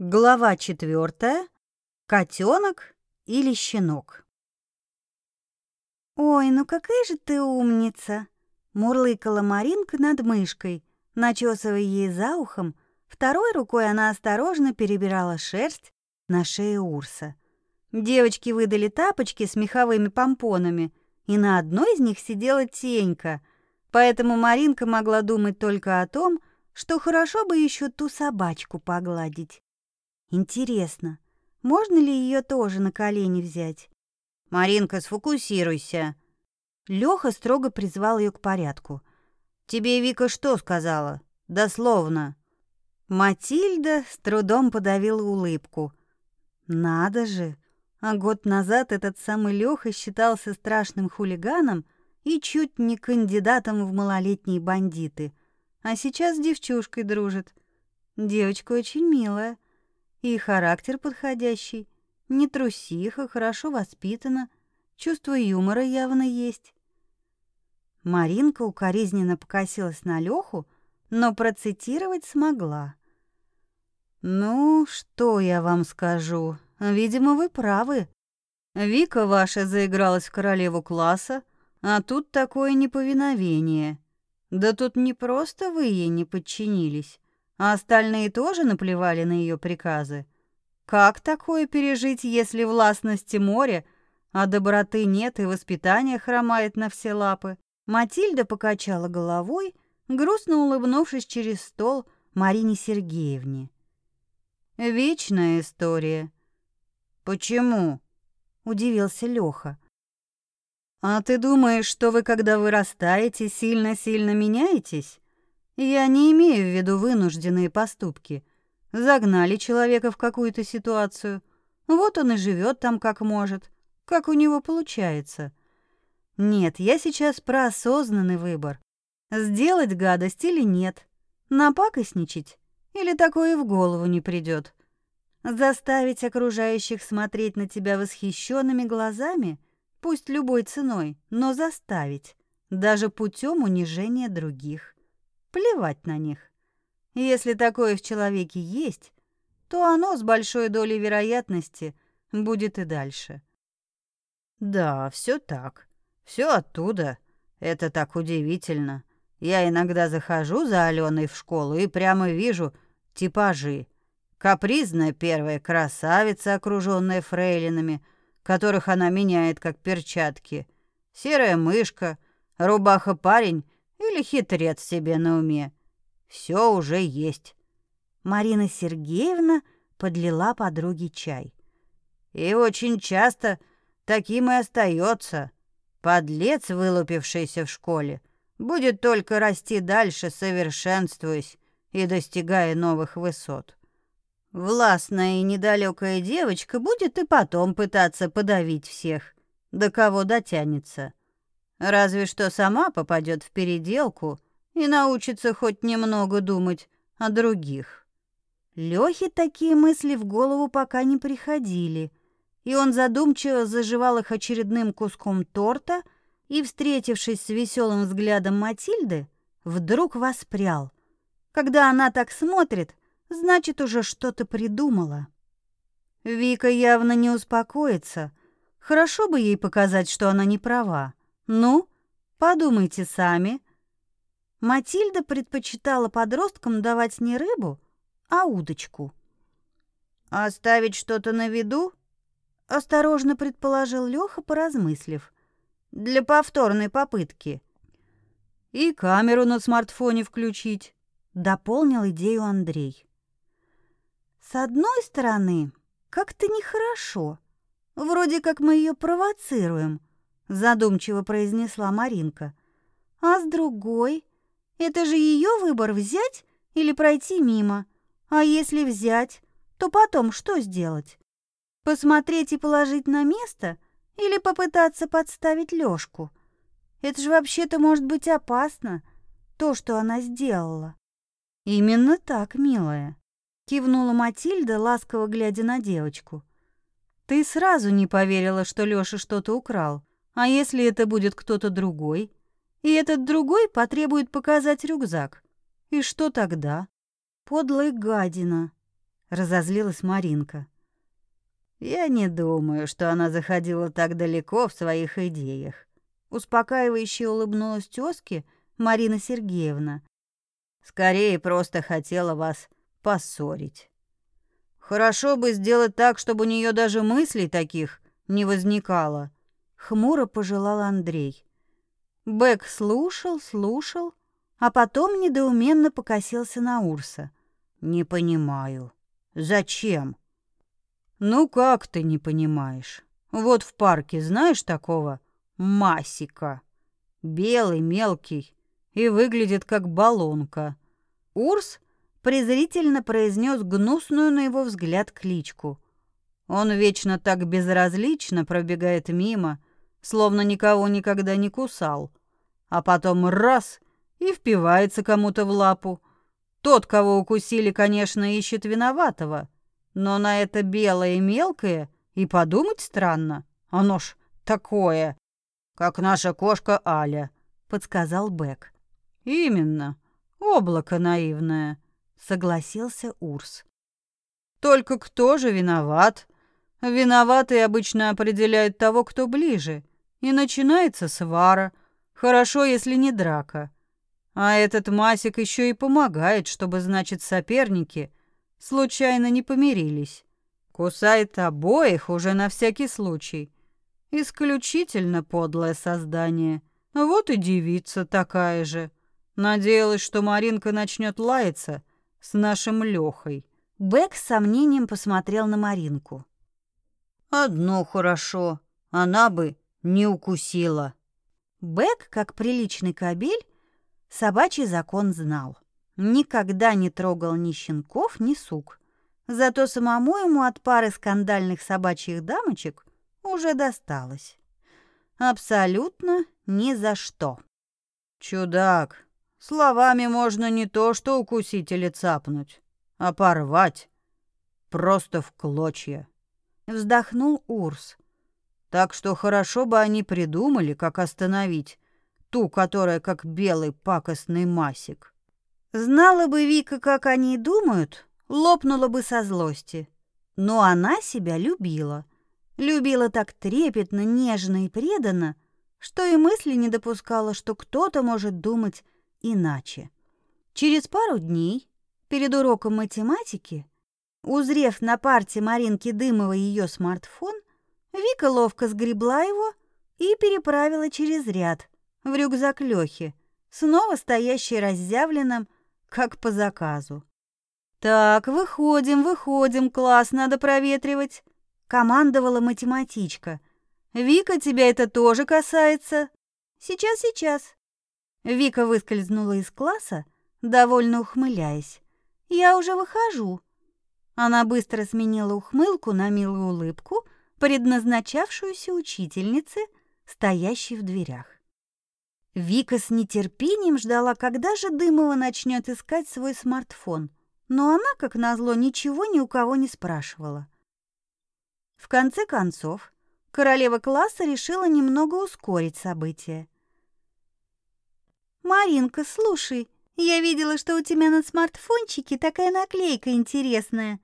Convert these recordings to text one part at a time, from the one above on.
Глава четвертая. Котенок или щенок? «Ой, ну какая же ты умница!» — мурлыкала Маринка над мышкой, начесывая ей за ухом. Второй рукой она осторожно перебирала шерсть на шее Урса. Девочки выдали тапочки с меховыми помпонами, и на одной из них сидела Тенька, поэтому Маринка могла думать только о том, что хорошо бы еще ту собачку погладить. Интересно, можно ли ее тоже на колени взять? Маринка, сфокусируйся. Леха строго призвал ее к порядку. Тебе Вика что сказала? Дословно. Матильда с трудом подавила улыбку. Надо же, а год назад этот самый Леха считался страшным хулиганом и чуть не кандидатом в малолетние бандиты, а сейчас с девчушкой дружит. Девочка очень милая. И характер подходящий. Не трусиха, хорошо воспитана. Чувство юмора явно есть. Маринка укоризненно покосилась на Леху, но процитировать смогла. «Ну, что я вам скажу? Видимо, вы правы. Вика ваша заигралась в королеву класса, а тут такое неповиновение. Да тут не просто вы ей не подчинились, а остальные тоже наплевали на ее приказы. Как такое пережить, если властности море, а доброты нет и воспитание хромает на все лапы? Матильда покачала головой, грустно улыбнувшись через стол Марине Сергеевне. Вечная история. Почему? удивился Лёха. А ты думаешь, что вы, когда вырастаете, сильно-сильно меняетесь? Я не имею в виду вынужденные поступки. Загнали человека в какую-то ситуацию. Вот он и живет там как может, как у него получается. Нет, я сейчас про осознанный выбор. Сделать гадость или нет. Напакостничать или такое в голову не придет. Заставить окружающих смотреть на тебя восхищенными глазами, пусть любой ценой, но заставить, даже путем унижения других. Плевать на них. Если такое в человеке есть, то оно с большой долей вероятности будет и дальше. Да, все так. Все оттуда. Это так удивительно. Я иногда захожу за Аленой в школу и прямо вижу типажи. Капризная первая красавица, окруженная фрейлинами, которых она меняет как перчатки. Серая мышка, рубаха-парень или хитрец себе на уме. Все уже есть. Марина Сергеевна подлила подруге чай. И очень часто таким и остается. Подлец, вылупившийся в школе, будет только расти дальше, совершенствуясь и достигая новых высот. Властная и недалекая девочка будет и потом пытаться подавить всех, до кого дотянется. Разве что сама попадет в переделку и научится хоть немного думать о других. Лёхе такие мысли в голову пока не приходили, и он задумчиво заживал их очередным куском торта и, встретившись с веселым взглядом Матильды, вдруг воспрял. Когда она так смотрит, значит, уже что-то придумала. Вика явно не успокоится. Хорошо бы ей показать, что она не права. Ну, подумайте сами. Матильда предпочитала подросткам давать не рыбу, а удочку. Оставить что-то на виду? Осторожно предположил Лёха, поразмыслив. Для повторной попытки. И камеру на смартфоне включить, дополнил идею Андрей. С одной стороны, как-то нехорошо. Вроде как мы ее провоцируем, задумчиво произнесла Маринка. А с другой, это же ее выбор взять или пройти мимо. А если взять, то потом что сделать? Посмотреть и положить на место или попытаться подставить Лёшку? Это же вообще-то может быть опасно, то, что она сделала. Именно так, милая, кивнула Матильда, ласково глядя на девочку. Ты сразу не поверила, что Лёша что-то украл. А если это будет кто-то другой? И этот другой потребует показать рюкзак. И что тогда? Подлая гадина. разозлилась Маринка. Я не думаю, что она заходила так далеко в своих идеях. Успокаивающе улыбнулась тёзке Марина Сергеевна. Скорее просто хотела вас поссорить. Хорошо бы сделать так, чтобы у нее даже мыслей таких не возникало, хмуро пожелал Андрей. Бэк слушал, слушал, а потом недоуменно покосился на Урса. Не понимаю. Зачем? Ну как ты не понимаешь? Вот в парке знаешь такого масика? Белый, мелкий и выглядит как баллонка. Урс презрительно произнес гнусную на его взгляд кличку. Он вечно так безразлично пробегает мимо, словно никого никогда не кусал, а потом раз и впивается кому-то в лапу. Тот, кого укусили, конечно, ищет виноватого, но на это белое и мелкое и подумать странно. Оно ж такое, как наша кошка Аля, подсказал Бэк. Именно, облако наивное, согласился Урс. Только кто же виноват? Виноватые обычно определяют того, кто ближе, и начинается свара. Хорошо, если не драка. А этот Масик еще и помогает, чтобы, значит, соперники случайно не помирились. Кусает обоих уже на всякий случай. Исключительно подлое создание. Вот и девица такая же. Надеялась, что Маринка начнет лаяться с нашим Лехой. Бэк с сомнением посмотрел на Маринку. «Одно хорошо, она бы не укусила». Бэк, как приличный кобель, Собачий закон знал. Никогда не трогал ни щенков, ни сук. Зато самому ему от пары скандальных собачьих дамочек уже досталось. Абсолютно ни за что. Чудак, словами можно не то что укусить или цапнуть, а порвать. Просто в клочья. Вздохнул Урс. Так что хорошо бы они придумали, как остановить ту, которая как белый пакостный масик. Знала бы Вика, как они думают, лопнула бы со злости. Но она себя любила. Любила так трепетно, нежно и преданно, что и мысли не допускала, что кто-то может думать иначе. Через пару дней, перед уроком математики, узрев на парте Маринки Дымовой ее смартфон, Вика ловко сгребла его и переправила через ряд, в рюкзак Лёхи, снова стоящий разъявленным, как по заказу. «Так, выходим, выходим, класс надо проветривать», — командовала математичка. «Вика, тебя это тоже касается?» «Сейчас, сейчас». Вика выскользнула из класса, довольно ухмыляясь. «Я уже выхожу». Она быстро сменила ухмылку на милую улыбку, предназначавшуюся учительнице, стоящей в дверях. Вика с нетерпением ждала, когда же Дымова начнет искать свой смартфон, но она, как назло, ничего ни у кого не спрашивала. В конце концов, королева класса решила немного ускорить события. «Маринка, слушай, я видела, что у тебя на смартфончике такая наклейка интересная.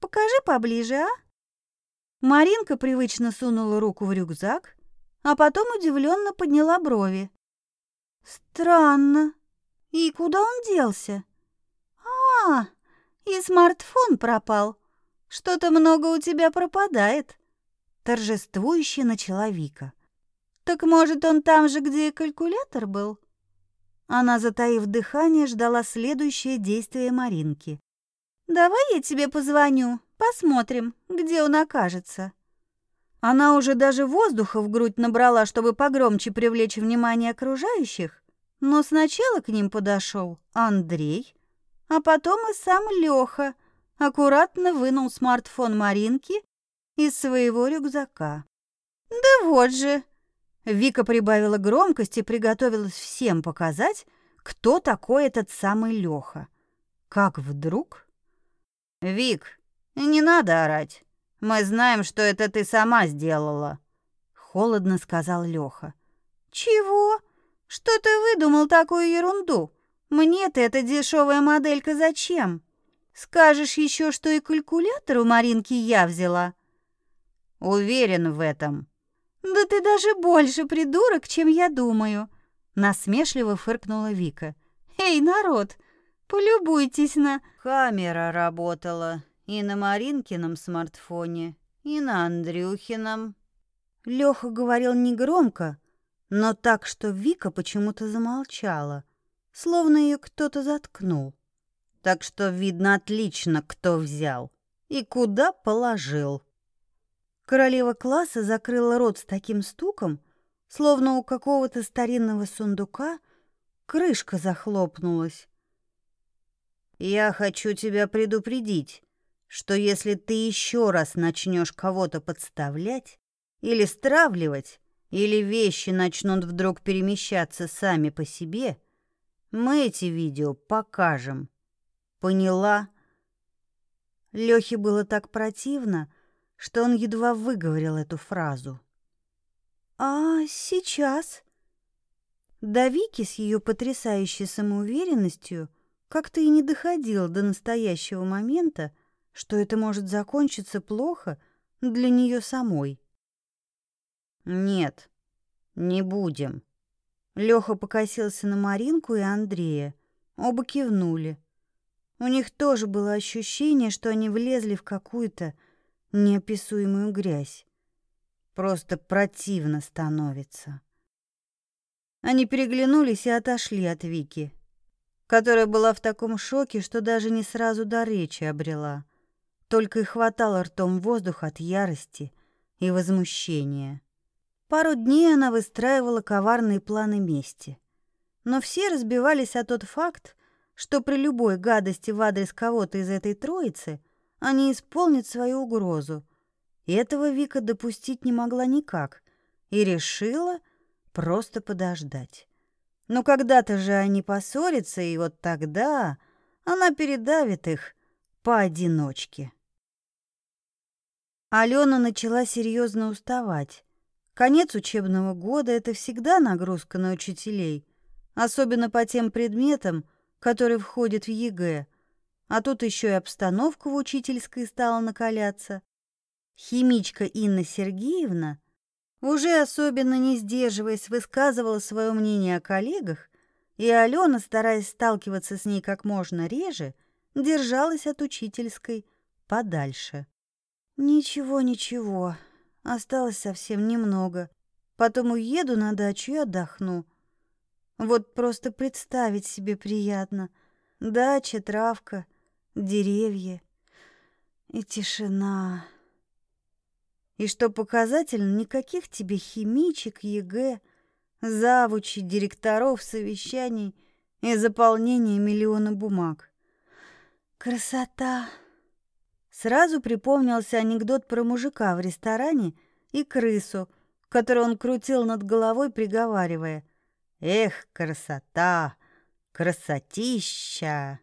Покажи поближе, а?» Маринка привычно сунула руку в рюкзак, а потом удивленно подняла брови. Странно. И куда он делся? А, и смартфон пропал. Что-то много у тебя пропадает. Торжествующе начала Вика. Так может, он там же, где и калькулятор был? Она, затаив дыхание, ждала следующее действие Маринки. Давай я тебе позвоню, посмотрим, где он окажется. Она уже даже воздуха в грудь набрала, чтобы погромче привлечь внимание окружающих, но сначала к ним подошел Андрей, а потом и сам Леха аккуратно вынул смартфон Маринки из своего рюкзака. «Да вот же!» Вика прибавила громкость и приготовилась всем показать, кто такой этот самый Леха. Как вдруг... «Вик, не надо орать. Мы знаем, что это ты сама сделала, холодно сказал Лёха. Чего? Что ты выдумал такую ерунду? Мне-то эта дешевая моделька зачем? Скажешь еще, что и калькулятор у Маринки я взяла? Уверен в этом. Да ты даже больше придурок, чем я думаю, насмешливо фыркнула Вика. Эй, народ, полюбуйтесь на Камера работала и на Маринкином смартфоне, и на Андрюхином. Лёха говорил негромко, но так, что Вика почему-то замолчала, словно ее кто-то заткнул. Так что видно отлично, кто взял и куда положил. Королева класса закрыла рот с таким стуком, словно у какого-то старинного сундука крышка захлопнулась. Я хочу тебя предупредить, что если ты еще раз начнешь кого-то подставлять или стравливать, или вещи начнут вдруг перемещаться сами по себе, мы эти видео покажем. Поняла? Лёхе было так противно, что он едва выговорил эту фразу. А сейчас до Вики с ее потрясающей самоуверенностью как-то и не доходил до настоящего момента, что это может закончиться плохо для нее самой. Нет, не будем. Леха покосился на Маринку и Андрея. Оба кивнули. У них тоже было ощущение, что они влезли в какую-то неописуемую грязь. Просто противно становится. Они переглянулись и отошли от Вики, которая была в таком шоке, что даже не сразу до речи обрела. Только и хватало ртом воздух от ярости и возмущения. Пару дней она выстраивала коварные планы мести. Но все разбивались о тот факт, что при любой гадости в адрес кого-то из этой троицы они исполнят свою угрозу. И этого Вика допустить не могла никак и решила просто подождать. Но когда-то же они поссорятся, и вот тогда она передавит их поодиночке. Алена начала серьезно уставать. Конец учебного года — это всегда нагрузка на учителей, особенно по тем предметам, которые входят в ЕГЭ. А тут еще и обстановка в учительской стала накаляться. Химичка Инна Сергеевна, уже особенно не сдерживаясь, высказывала свое мнение о коллегах, и Алена, стараясь сталкиваться с ней как можно реже, держалась от учительской подальше. «Ничего, ничего», Осталось совсем немного. Потом уеду на дачу и отдохну. Вот просто представить себе приятно. Дача, травка, деревья и тишина. И что показательно, никаких тебе химичек, ЕГЭ, завучей, директоров, совещаний и заполнения миллиона бумаг. Красота! Сразу припомнился анекдот про мужика в ресторане и крысу, которую он крутил над головой, приговаривая «Эх, красота! Красотища!»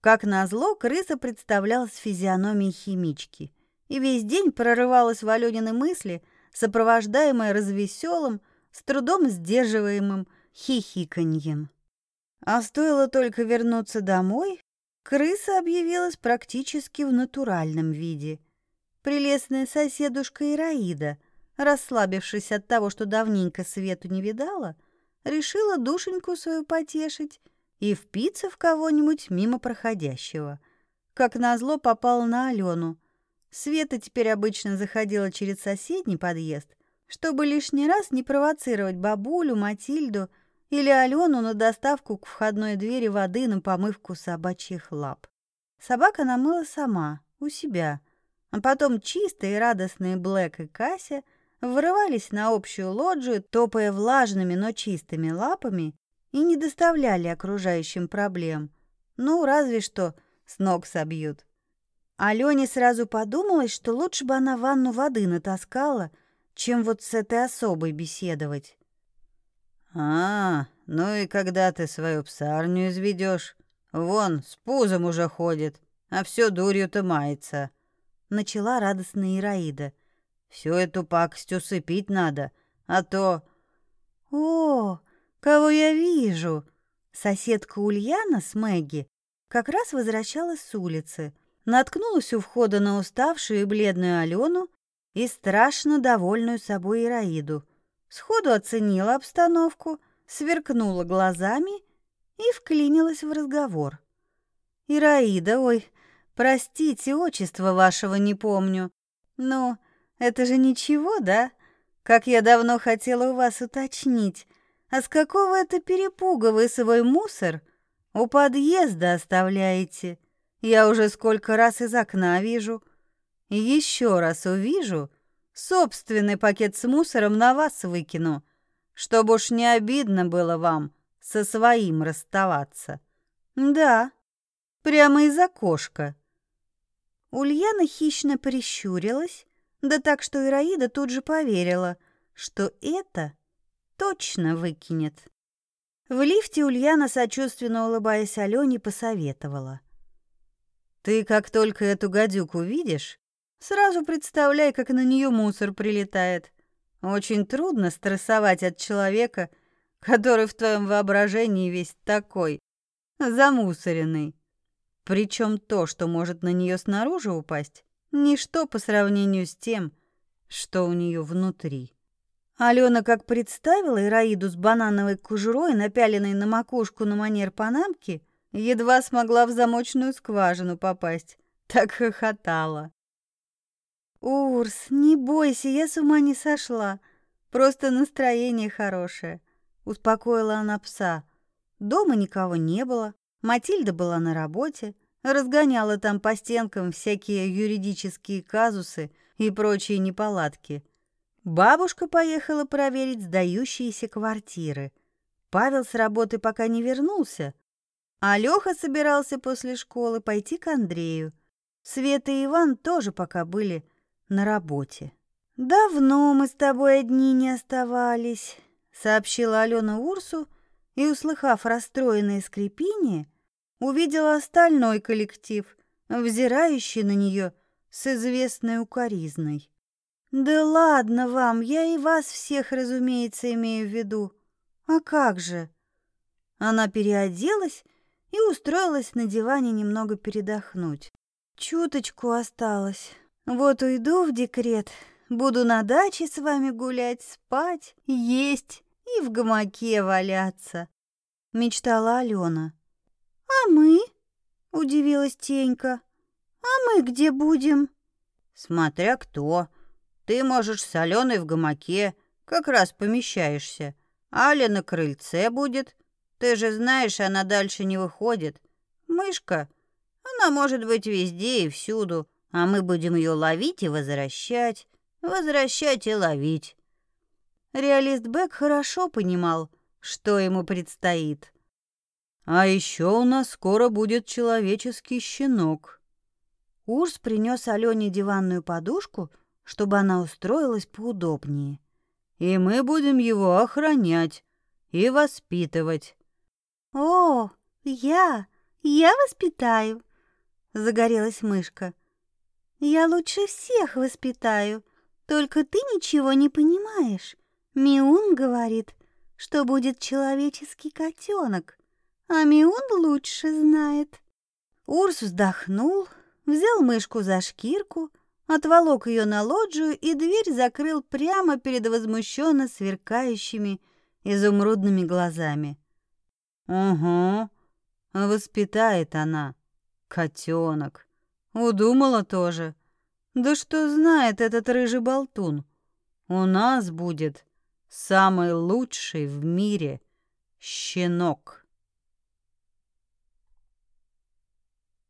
Как назло, крыса представлялась физиономией химички и весь день прорывалась в Алёнины мысли, сопровождаемая развеселым, с трудом сдерживаемым хихиканьем. А стоило только вернуться домой, Крыса объявилась практически в натуральном виде. Прелестная соседушка Ираида, расслабившись от того, что давненько свету не видала, решила душеньку свою потешить и впиться в кого-нибудь мимо проходящего. Как назло попала на Алену. Света теперь обычно заходила через соседний подъезд, чтобы лишний раз не провоцировать бабулю, Матильду или Алену на доставку к входной двери воды на помывку собачьих лап. Собака намыла сама, у себя, а потом чистые и радостные Блэк и Кася вырывались на общую лоджию, топая влажными, но чистыми лапами и не доставляли окружающим проблем. Ну, разве что с ног собьют. Алене сразу подумалось, что лучше бы она ванну воды натаскала, чем вот с этой особой беседовать. А, ну и когда ты свою псарню изведешь? Вон, с пузом уже ходит, а все дурью-то мается. Начала радостная Ираида. Всю эту пакость усыпить надо, а то... О, кого я вижу? Соседка Ульяна с Мэгги, как раз возвращалась с улицы, наткнулась у входа на уставшую и бледную Алену и страшно довольную собой Ираиду. Сходу оценила обстановку, сверкнула глазами и вклинилась в разговор. «Ираида, ой, простите, отчество вашего не помню. Но это же ничего, да? Как я давно хотела у вас уточнить. А с какого это перепуга вы свой мусор у подъезда оставляете? Я уже сколько раз из окна вижу. Еще раз увижу, собственный пакет с мусором на вас выкину, чтобы уж не обидно было вам со своим расставаться. Да, прямо из окошка. Ульяна хищно прищурилась, да так, что Ираида тут же поверила, что это точно выкинет. В лифте Ульяна, сочувственно улыбаясь Алене, посоветовала. «Ты как только эту гадюку видишь, сразу представляй, как на нее мусор прилетает. Очень трудно стрессовать от человека, который в твоем воображении весь такой, замусоренный. Причем то, что может на нее снаружи упасть, ничто по сравнению с тем, что у нее внутри. Алена как представила Ираиду с банановой кожурой, напяленной на макушку на манер панамки, едва смогла в замочную скважину попасть. Так хохотала. «Урс, не бойся, я с ума не сошла. Просто настроение хорошее», — успокоила она пса. Дома никого не было, Матильда была на работе, разгоняла там по стенкам всякие юридические казусы и прочие неполадки — Бабушка поехала проверить сдающиеся квартиры. Павел с работы пока не вернулся, а Лёха собирался после школы пойти к Андрею. Света и Иван тоже пока были на работе. «Давно мы с тобой одни не оставались», — сообщила Алена Урсу, и, услыхав расстроенное скрипение, увидела остальной коллектив, взирающий на нее с известной укоризной. Да ладно вам, я и вас всех, разумеется, имею в виду. А как же? Она переоделась и устроилась на диване немного передохнуть. Чуточку осталось. Вот уйду в декрет, буду на даче с вами гулять, спать, есть и в гамаке валяться, мечтала Алена. А мы? удивилась Тенька. А мы где будем? Смотря кто. Ты можешь с Аленой в гамаке, как раз помещаешься. Аля на крыльце будет. Ты же знаешь, она дальше не выходит. Мышка, она может быть везде и всюду, а мы будем ее ловить и возвращать, возвращать и ловить. Реалист Бэк хорошо понимал, что ему предстоит. А еще у нас скоро будет человеческий щенок. Урс принес Алене диванную подушку — чтобы она устроилась поудобнее. И мы будем его охранять и воспитывать. О, я, я воспитаю, загорелась мышка. Я лучше всех воспитаю, только ты ничего не понимаешь. Миун говорит, что будет человеческий котенок, а Миун лучше знает. Урс вздохнул, взял мышку за шкирку, отволок ее на лоджию и дверь закрыл прямо перед возмущенно сверкающими изумрудными глазами. «Угу, воспитает она, котенок. Удумала тоже. Да что знает этот рыжий болтун? У нас будет самый лучший в мире щенок».